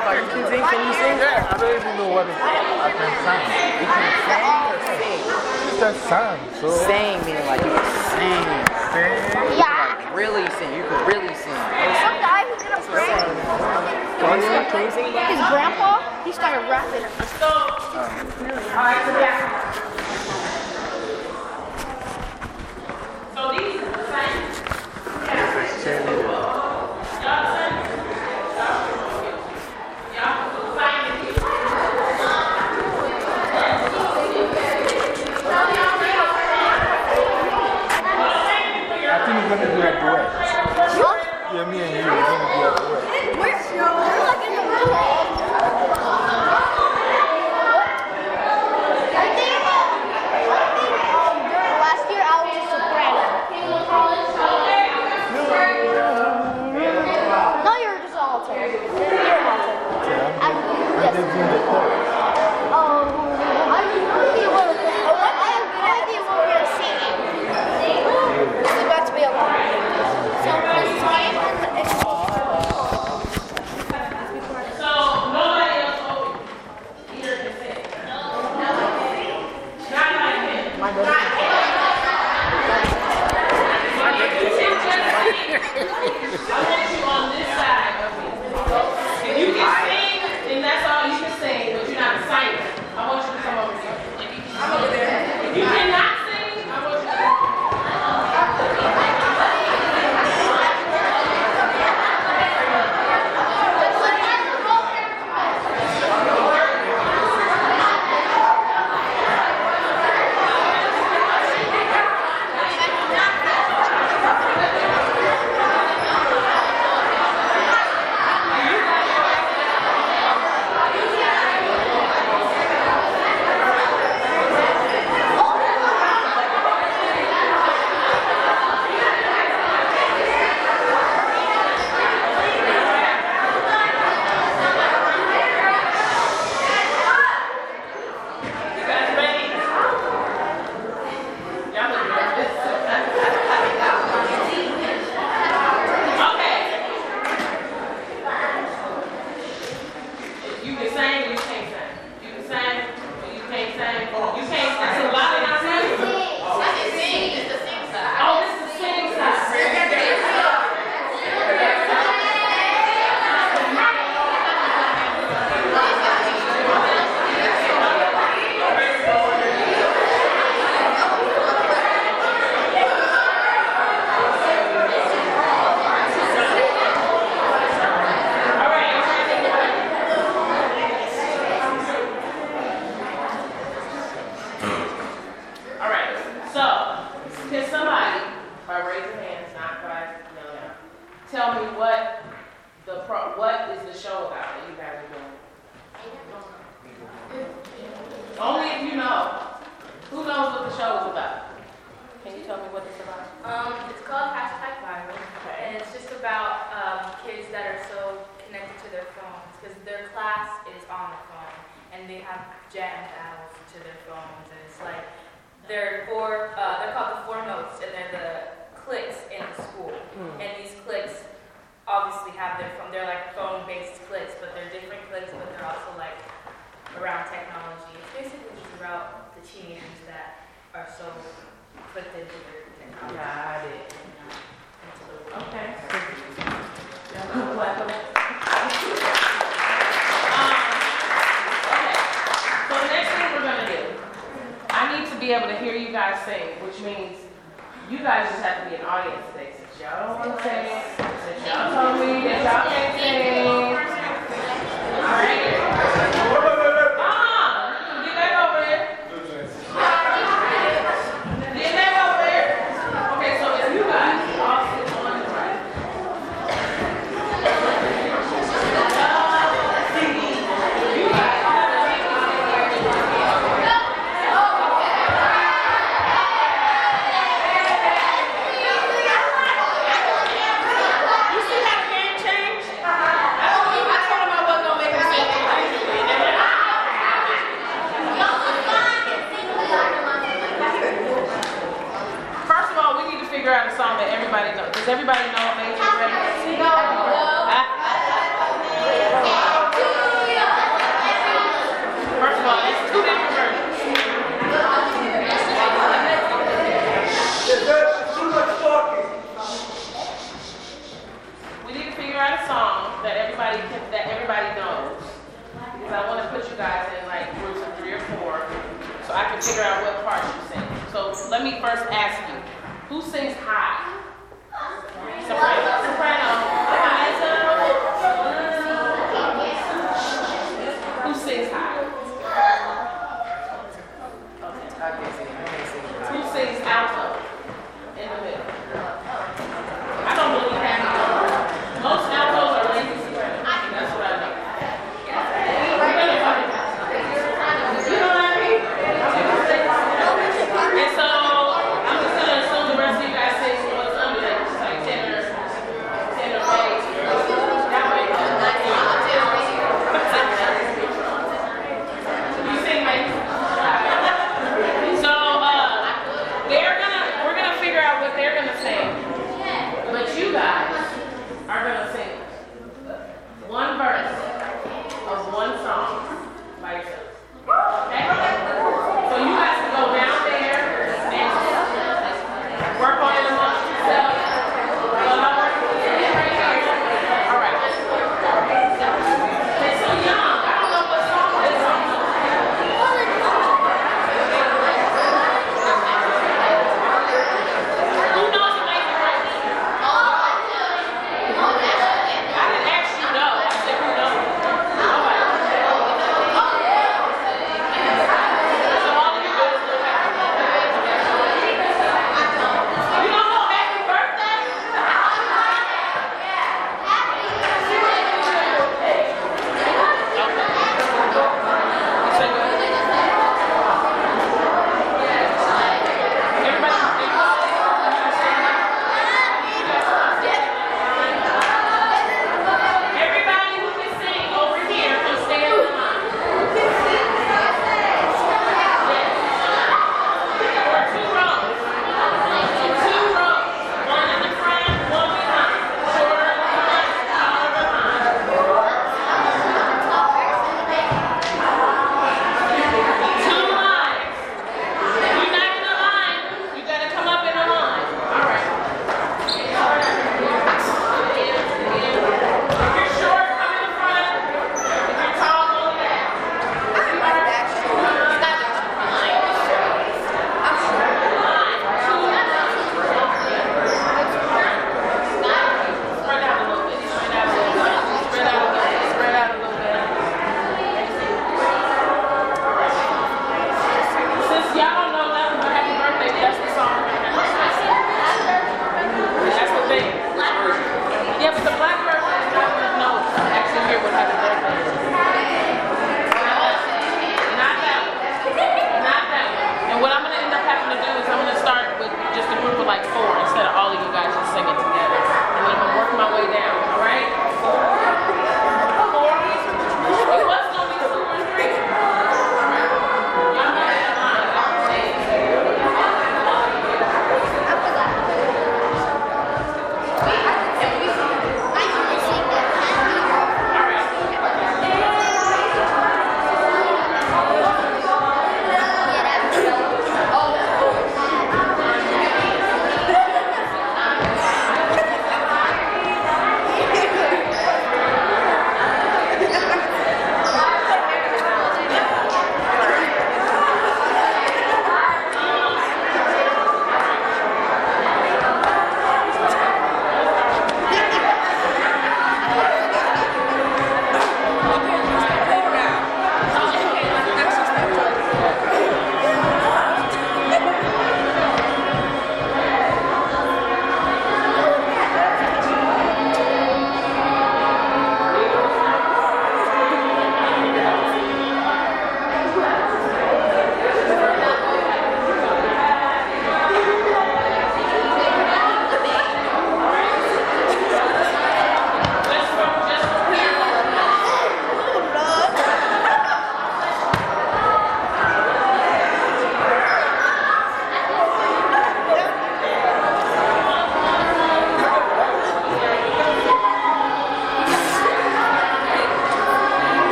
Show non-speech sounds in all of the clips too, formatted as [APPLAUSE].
out by your kids. Ain't can you sing? Yeah, I don't even know what it is. I can sing. You can sing or sing? It's a song. So. Sing meaning like you can sing. Sing? Yeah. Like really sing. You can really sing. Some guy who did a prank. His grandpa, he started rapping. Oh. Let's yeah. You can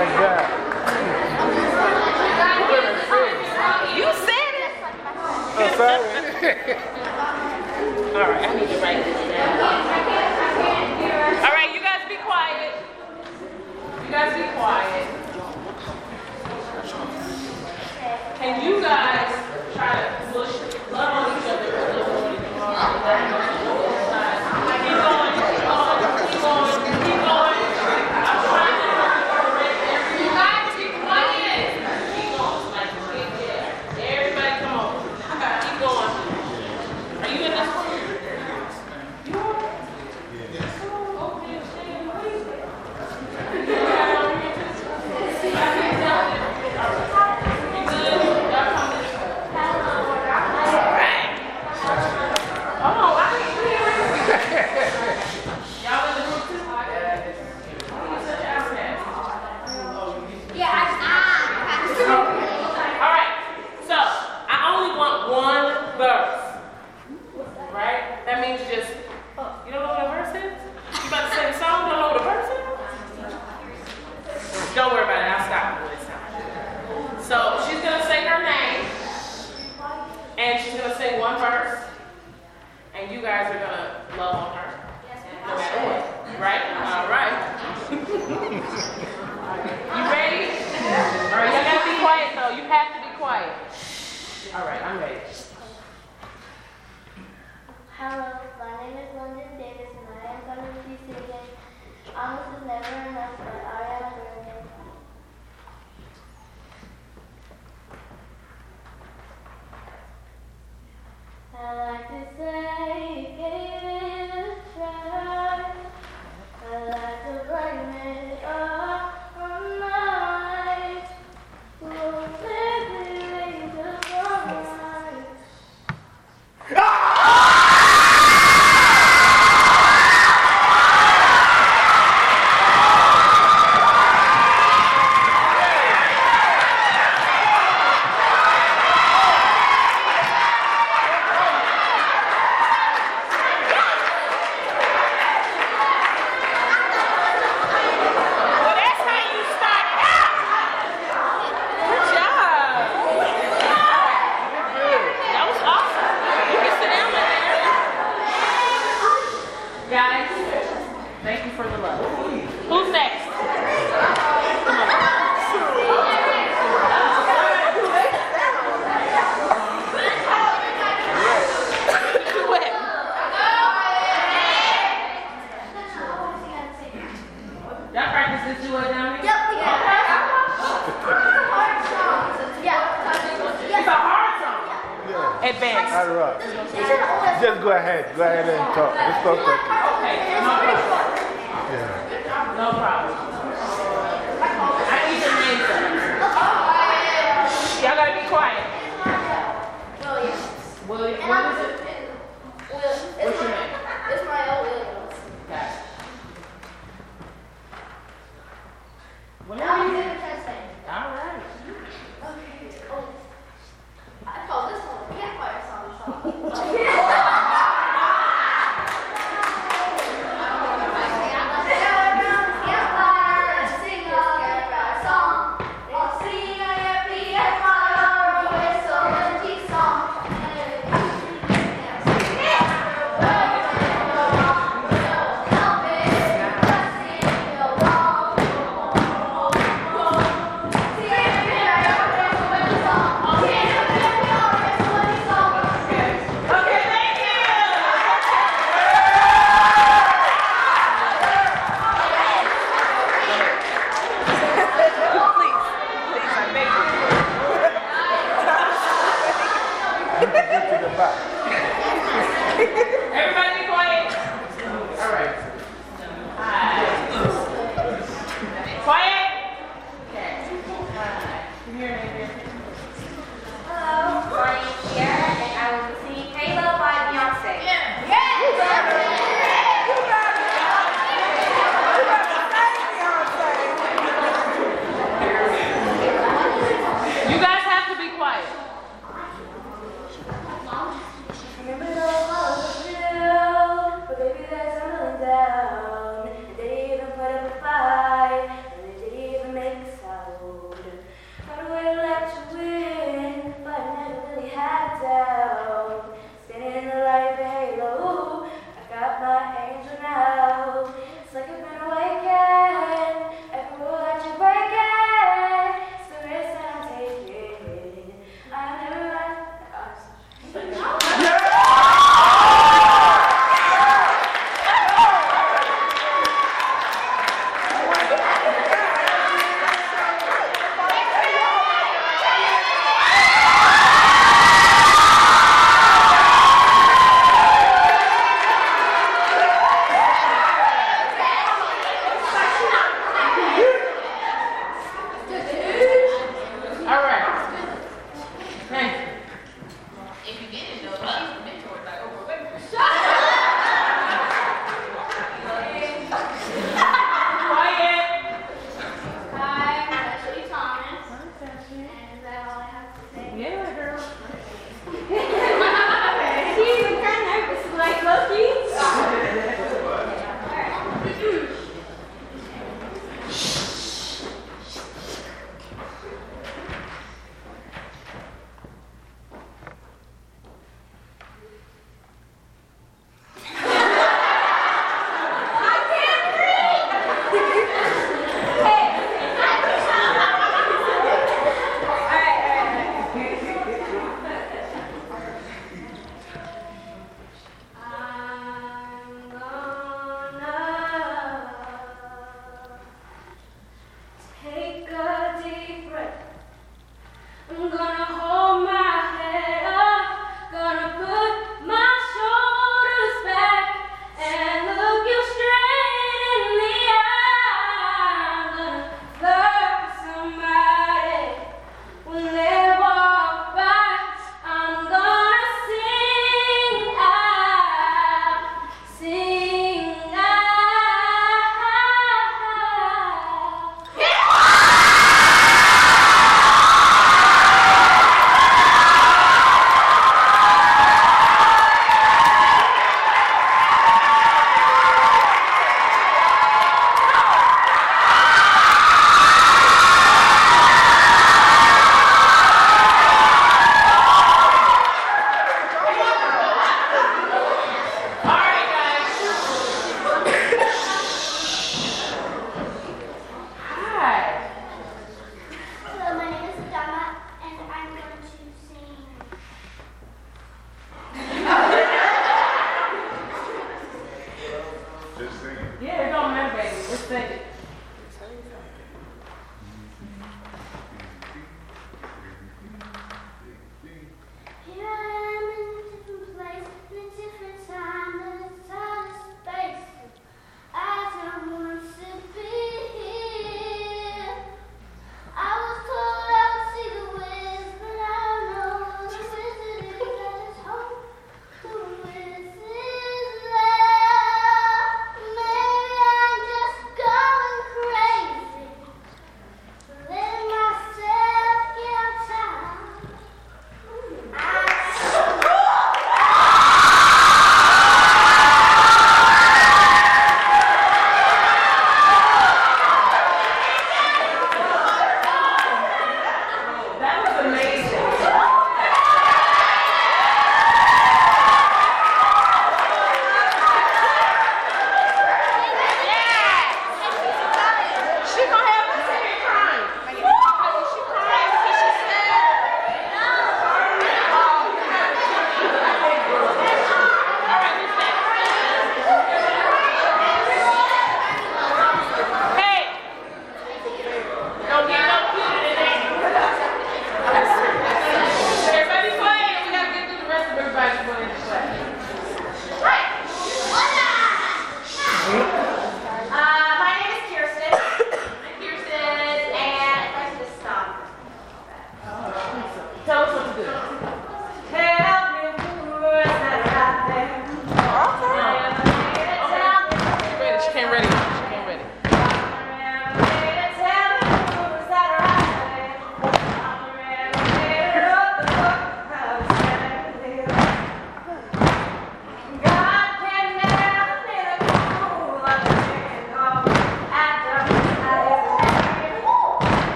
You said it. Oh, i. [LAUGHS] All right, I need to write this down. All right, you guys be quiet. You guys be quiet. Can you guys try to push love on each other?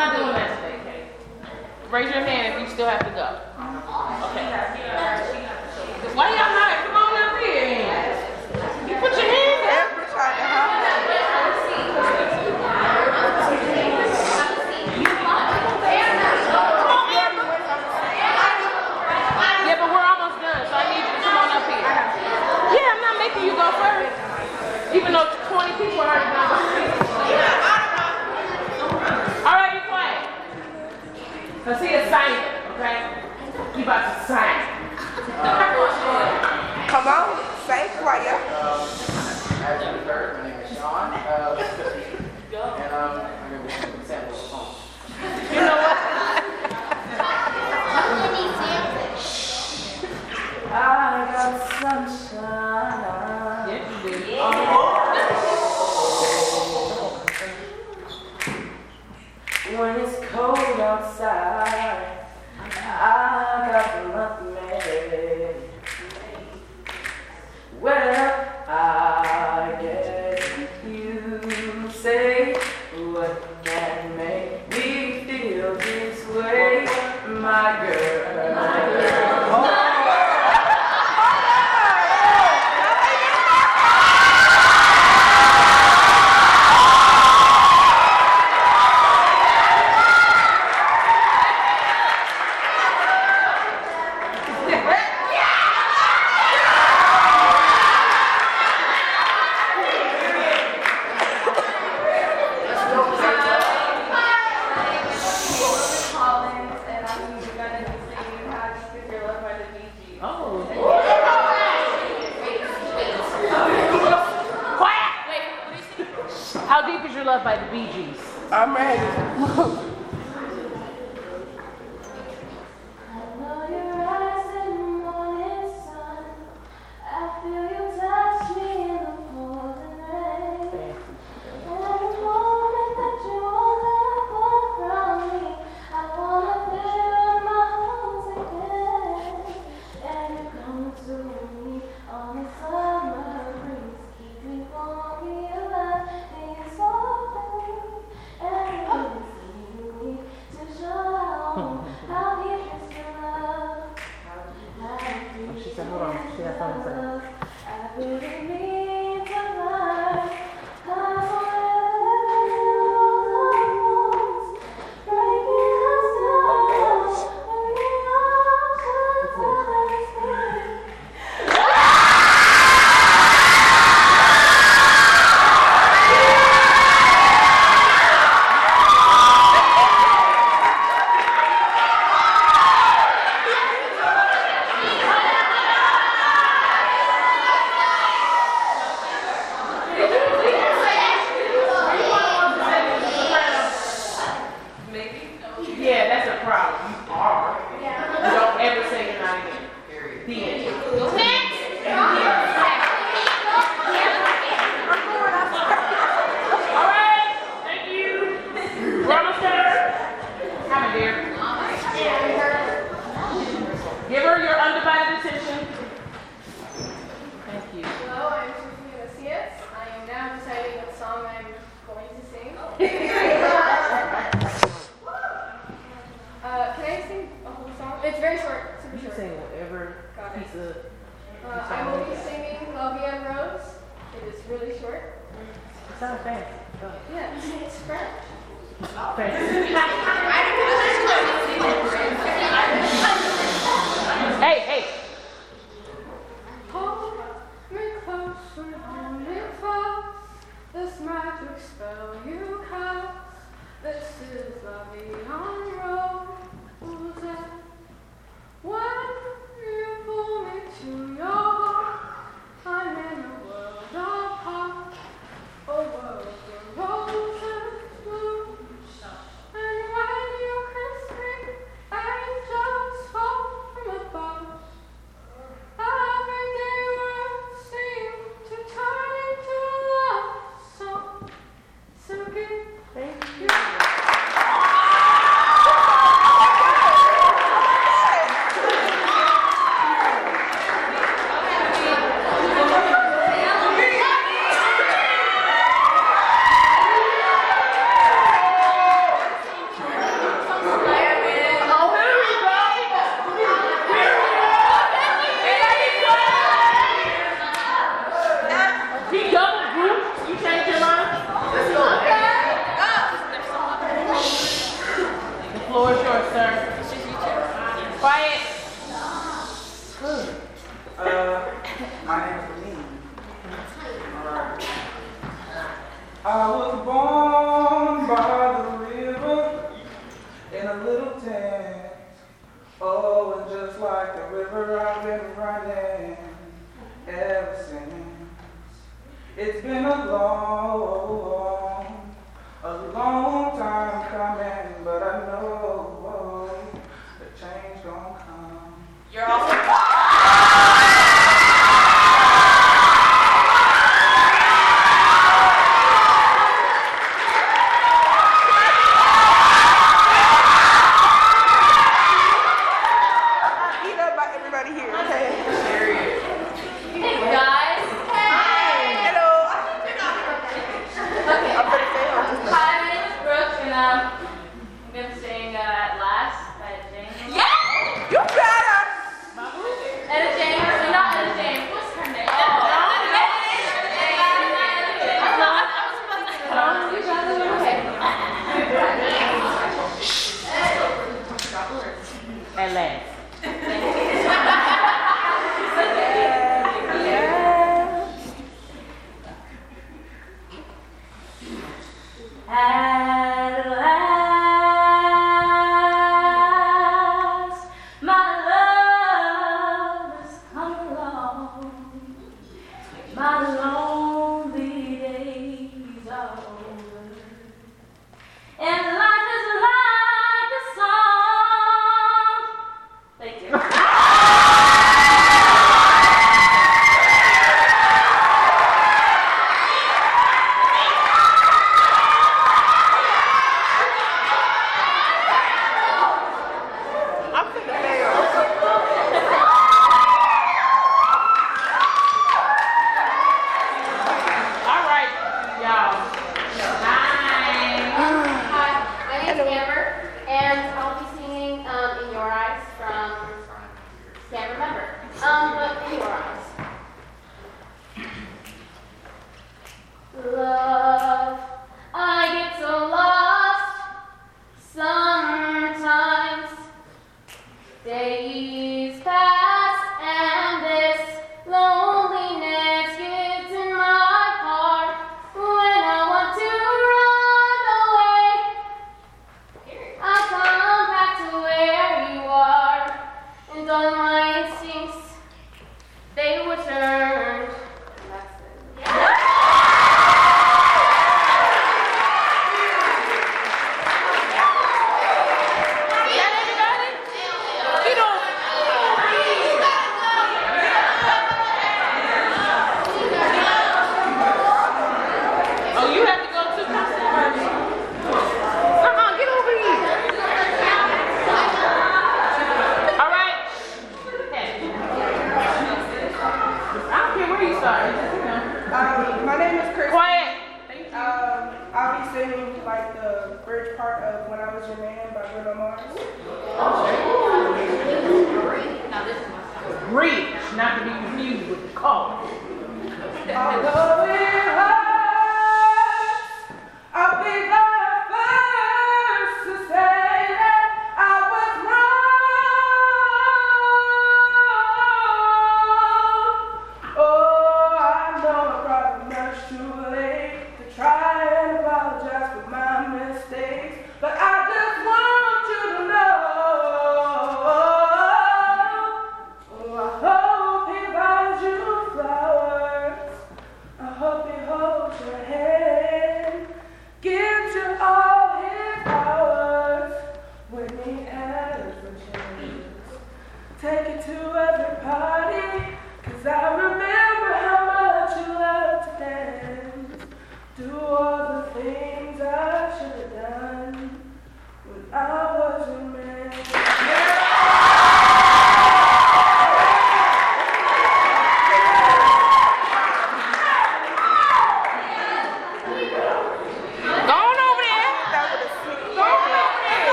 not doing that today. Raise your hand if you still have to go. Okay. Why y'all already. [LAUGHS] 对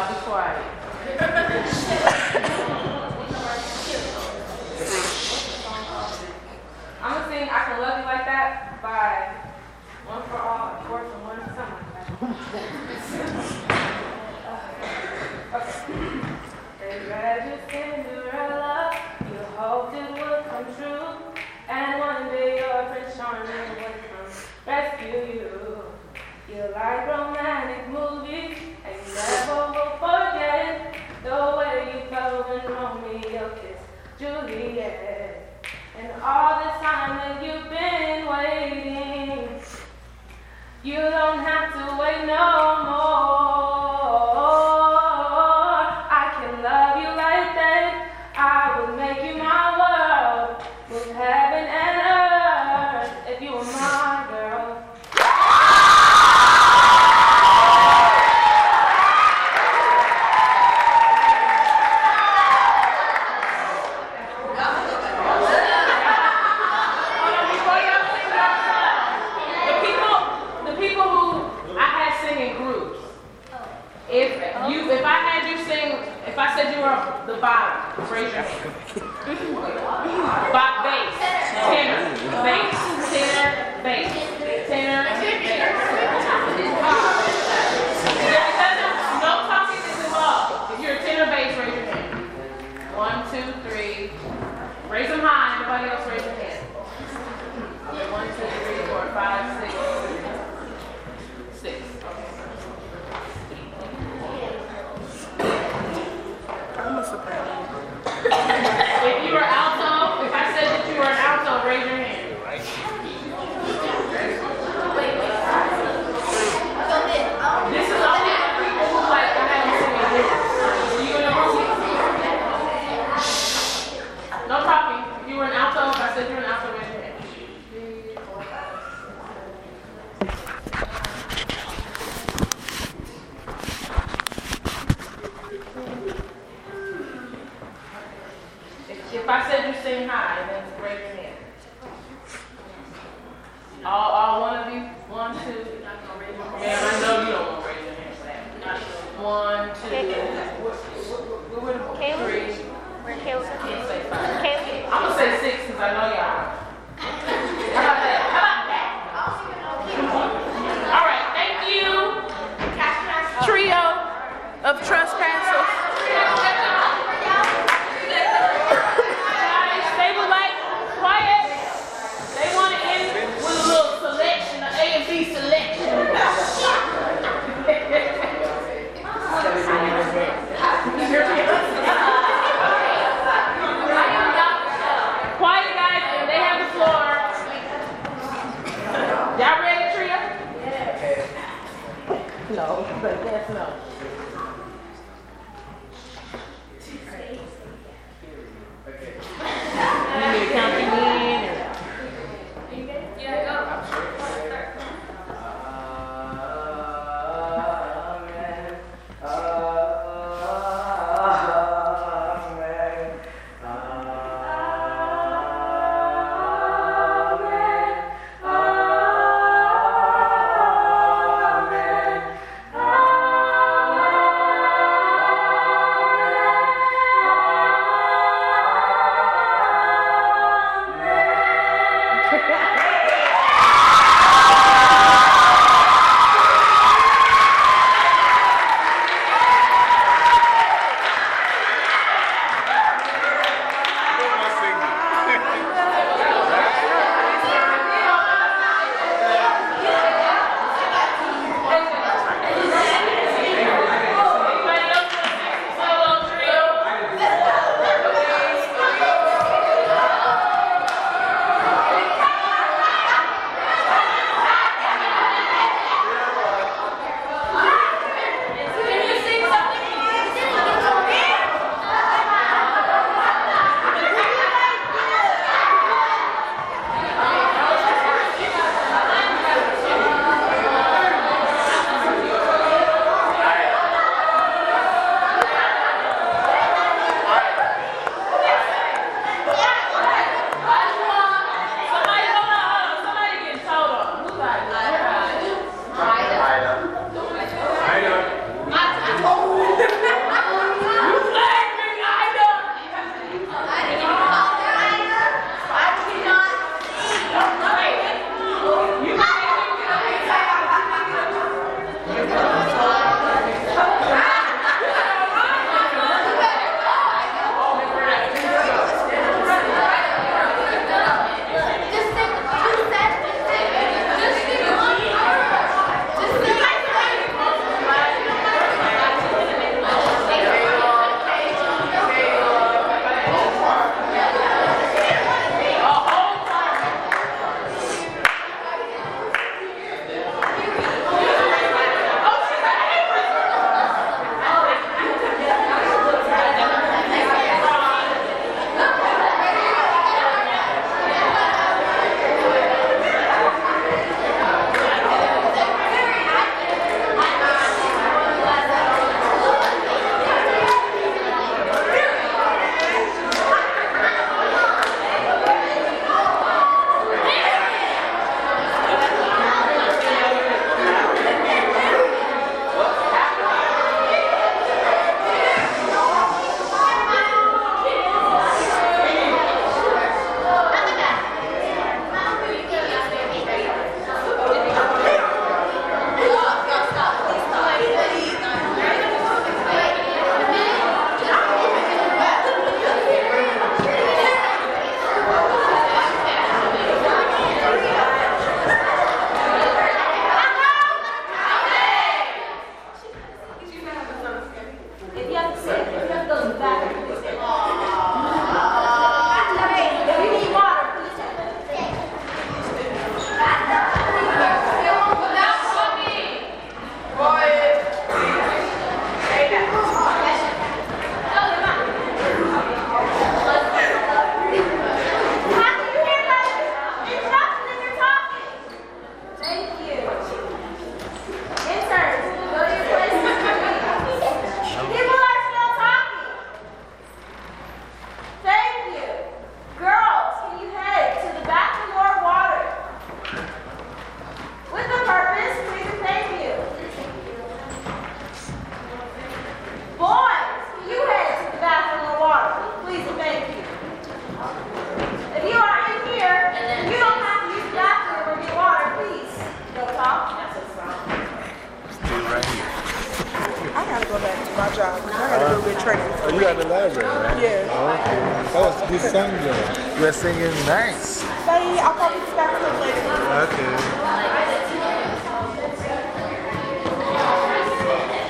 y'all be. I'm gonna sing I Can Love You Like That by One for All, and Four for One, something like that. [LAUGHS] okay. They register your love, you hoped it would come true, and one day your Prince Charming would come rescue you. You like romantic movies, and you never Juliet. And all the time that you've been waiting, you don't have to wait no more.